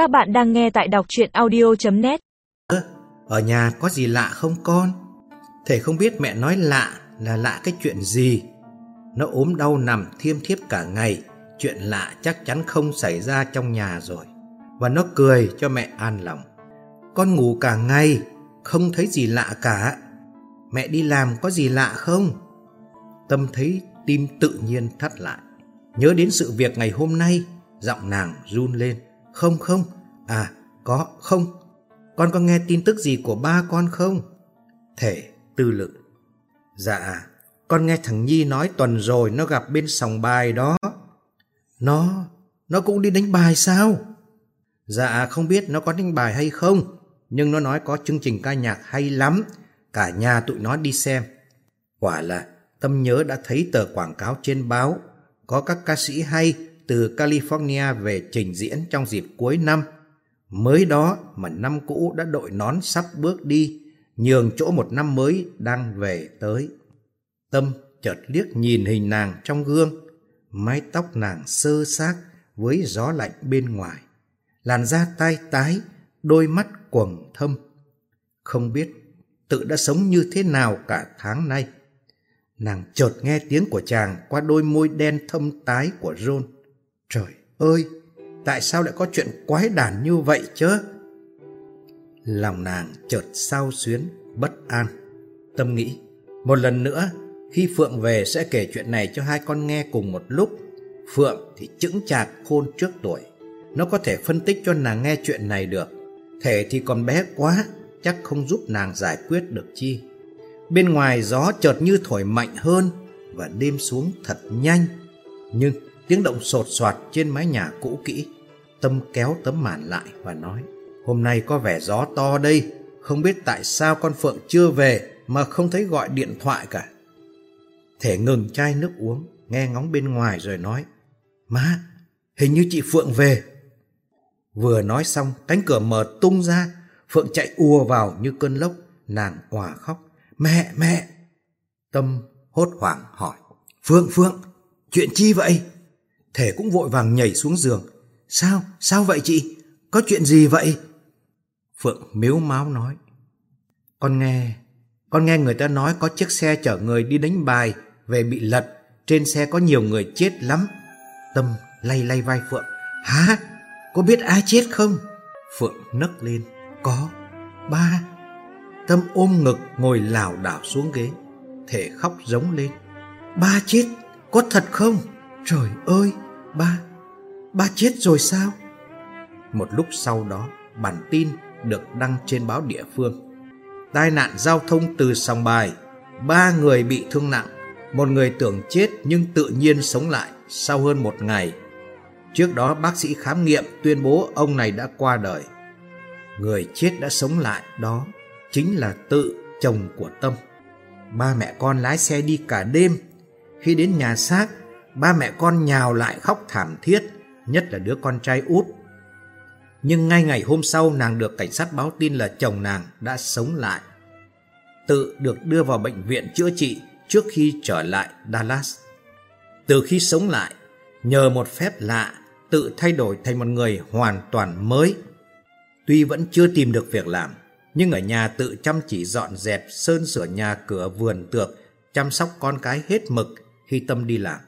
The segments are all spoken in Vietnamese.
Các bạn đang nghe tại đọc chuyện audio.net Ở nhà có gì lạ không con? Thể không biết mẹ nói lạ là lạ cái chuyện gì. Nó ốm đau nằm thiêm thiếp cả ngày. Chuyện lạ chắc chắn không xảy ra trong nhà rồi. Và nó cười cho mẹ an lòng. Con ngủ cả ngày, không thấy gì lạ cả. Mẹ đi làm có gì lạ không? Tâm thấy tim tự nhiên thắt lại. Nhớ đến sự việc ngày hôm nay, giọng nàng run lên. Không không, à có, không. Con có nghe tin tức gì của ba con không? Thể tư lự. Dạ, con nghe thằng Nhi nói tuần rồi nó gặp bên sòng bài đó. Nó, nó cũng đi đánh bài sao? Dạ không biết nó có đánh bài hay không, nhưng nó nói có chương trình ca nhạc hay lắm, cả nhà tụi nó đi xem. Quả là Tâm nhớ đã thấy tờ quảng cáo trên báo, có các ca sĩ hay từ California về trình diễn trong dịp cuối năm. Mới đó mà năm cũ đã đội nón sắp bước đi, nhường chỗ một năm mới đang về tới. Tâm chợt liếc nhìn hình nàng trong gương, mái tóc nàng sơ xác với gió lạnh bên ngoài. Làn da tai tái, đôi mắt quầng thâm. Không biết tự đã sống như thế nào cả tháng nay. Nàng chợt nghe tiếng của chàng qua đôi môi đen thâm tái của John. Trời ơi, tại sao lại có chuyện quái đản như vậy chứ? Lòng nàng chợt sao xuyến, bất an. Tâm nghĩ, một lần nữa, khi Phượng về sẽ kể chuyện này cho hai con nghe cùng một lúc. Phượng thì chững chạc khôn trước tuổi. Nó có thể phân tích cho nàng nghe chuyện này được. Thể thì còn bé quá, chắc không giúp nàng giải quyết được chi. Bên ngoài gió chợt như thổi mạnh hơn và đêm xuống thật nhanh. Nhưng tiếng động sột soạt trên mái nhà cũ kỹ. Tâm kéo tấm màn lại và nói Hôm nay có vẻ gió to đây, không biết tại sao con Phượng chưa về mà không thấy gọi điện thoại cả. Thể ngừng chai nước uống, nghe ngóng bên ngoài rồi nói Má, hình như chị Phượng về. Vừa nói xong, cánh cửa mở tung ra, Phượng chạy ùa vào như cơn lốc, nàng òa khóc. Mẹ, mẹ! Tâm hốt hoảng hỏi. Phượng, Phượng, chuyện chi vậy? Thể cũng vội vàng nhảy xuống giường. Sao, sao vậy chị? Có chuyện gì vậy? Phượng miếu máu nói. Con nghe, con nghe người ta nói có chiếc xe chở người đi đánh bài về bị lật. Trên xe có nhiều người chết lắm. Tâm lay lay vai Phượng. Hả? Có biết ai chết không? Phượng nấc lên. Có. Ba. Tâm ôm ngực ngồi lảo đảo xuống ghế. Thể khóc giống lên. Ba chết, có thật không? Trời ơi, ba, ba chết rồi sao? Một lúc sau đó, bản tin được đăng trên báo địa phương. Tai nạn giao thông từ sòng bài, ba người bị thương nặng, một người tưởng chết nhưng tự nhiên sống lại sau hơn một ngày. Trước đó bác sĩ khám nghiệm tuyên bố ông này đã qua đời. Người chết đã sống lại đó chính là tự chồng của Tâm. Ba mẹ con lái xe đi cả đêm. Khi đến nhà xác, ba mẹ con nhào lại khóc thảm thiết, nhất là đứa con trai út. Nhưng ngay ngày hôm sau nàng được cảnh sát báo tin là chồng nàng đã sống lại. Tự được đưa vào bệnh viện chữa trị trước khi trở lại Dallas. Từ khi sống lại, nhờ một phép lạ, tự thay đổi thành một người hoàn toàn mới. Tuy vẫn chưa tìm được việc làm, nhưng ở nhà tự chăm chỉ dọn dẹp, sơn sửa nhà cửa vườn tược, chăm sóc con cái hết mực khi Tâm đi làm.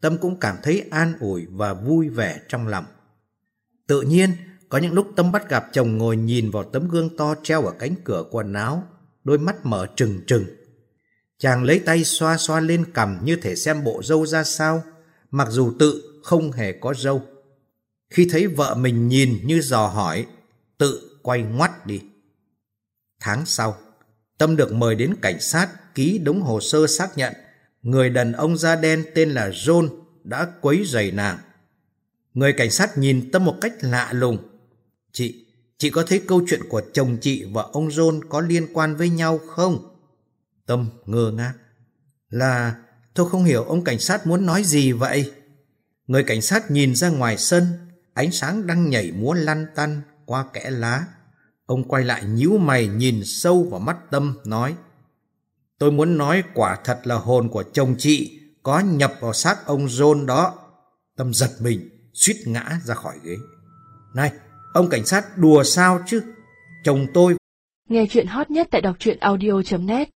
Tâm cũng cảm thấy an ủi và vui vẻ trong lòng. Tự nhiên, có những lúc Tâm bắt gặp chồng ngồi nhìn vào tấm gương to treo ở cánh cửa quần áo, đôi mắt mở trừng trừng. Chàng lấy tay xoa xoa lên cằm như thể xem bộ dâu ra sao, mặc dù tự không hề có dâu. Khi thấy vợ mình nhìn như dò hỏi, tự quay ngoắt đi. Tháng sau, Tâm được mời đến cảnh sát ký đống hồ sơ xác nhận người đàn ông da đen tên là John đã quấy rầy nàng. Người cảnh sát nhìn Tâm một cách lạ lùng. Chị, chị có thấy câu chuyện của chồng chị và ông John có liên quan với nhau không? Tâm ngơ ngác. Là, tôi không hiểu ông cảnh sát muốn nói gì vậy? Người cảnh sát nhìn ra ngoài sân, ánh sáng đang nhảy múa lăn tăn qua kẽ lá. Ông quay lại nhíu mày nhìn sâu vào mắt Tâm nói Tôi muốn nói quả thật là hồn của chồng chị có nhập vào xác ông John đó. Tâm giật mình, suýt ngã ra khỏi ghế. Này, Ông cảnh sát đùa sao chứ? Chồng tôi Nghe chuyện hot nhất tại đọc truyện audio.net